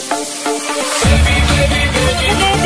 baby, baby, baby.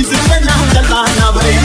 इस पे बना चलाना भाई